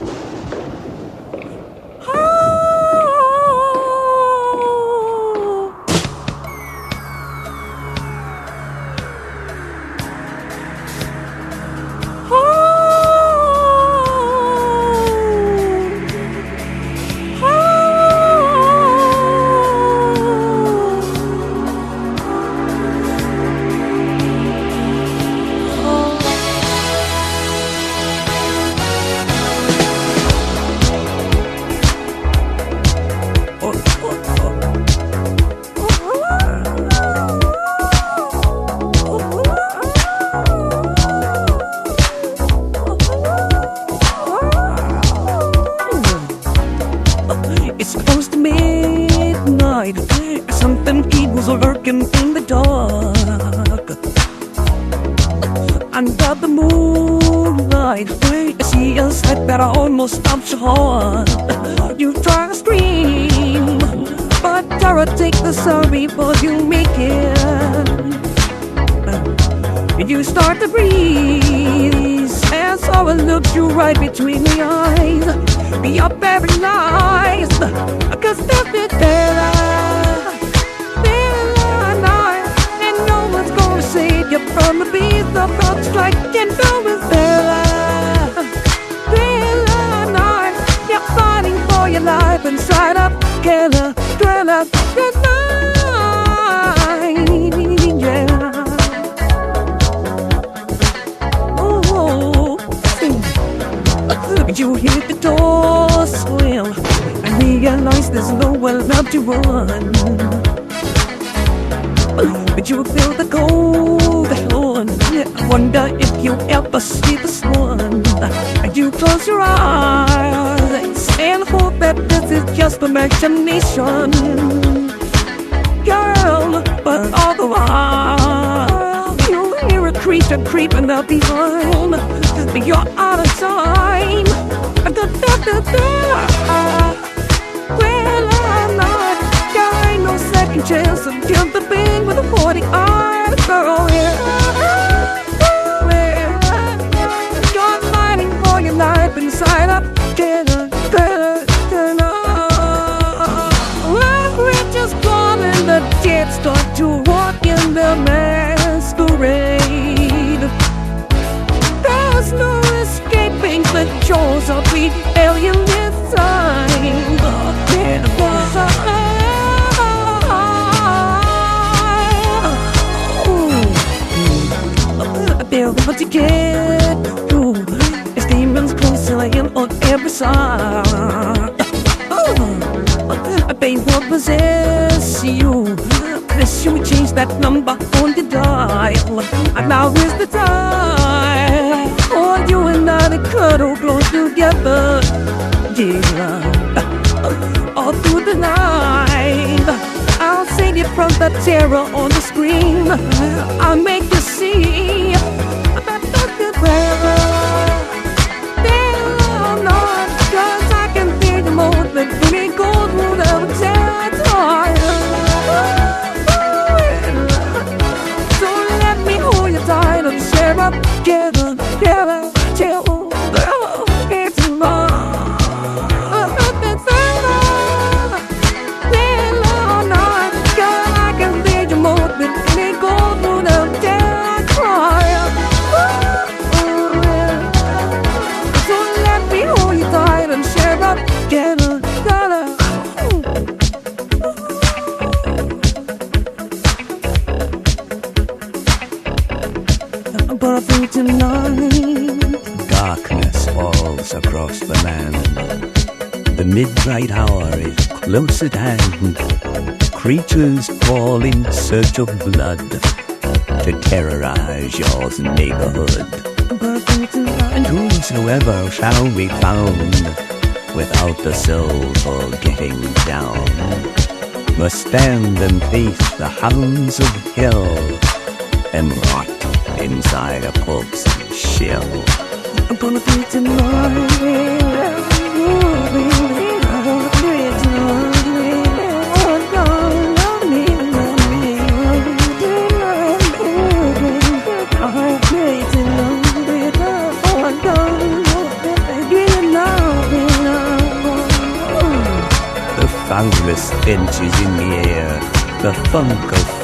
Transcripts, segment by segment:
you. Lurking in the dark. Under the moonlight, I see a sight that almost stops your. You try to scream, but terror takes the sorry before you make it. You start to breathe, and sorrow looks you right between the eyes. Be up every night, a killer, thriller, good night, yeah. Oh, oh you hit the door slam and realize there's nowhere left to run. But you feel the cold hand. I wonder if you ever see the sun. You close your eyes and hope that this is just imagination girl, but all the while you hear a creature creeping up behind. You're out of time. Start to walk in the masquerade. There's no escaping the jaws of the alien design. Was a There what you get through. It's demons concealing on every side. Oh, pain will possess you. Unless you change that number on the dial. And now is the time for you and I to cuddle close together. Yeah. All through the night. I'll save you from the terror on the screen. I'll make you see that the terror. Darkness falls across the land. The midnight hour is close at hand. Creatures call in search of blood to terrorize your neighborhood. And whosoever shall be found without the soul for getting down must stand and face the hounds of hell and rot inside a corpse's shell. I'm gonna be tonight. The stench is in the air, the funk of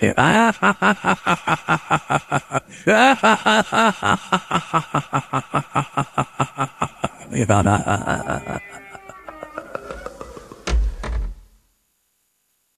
yeah. yeah.